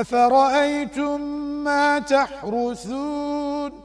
أفرأيتم ما تحرثون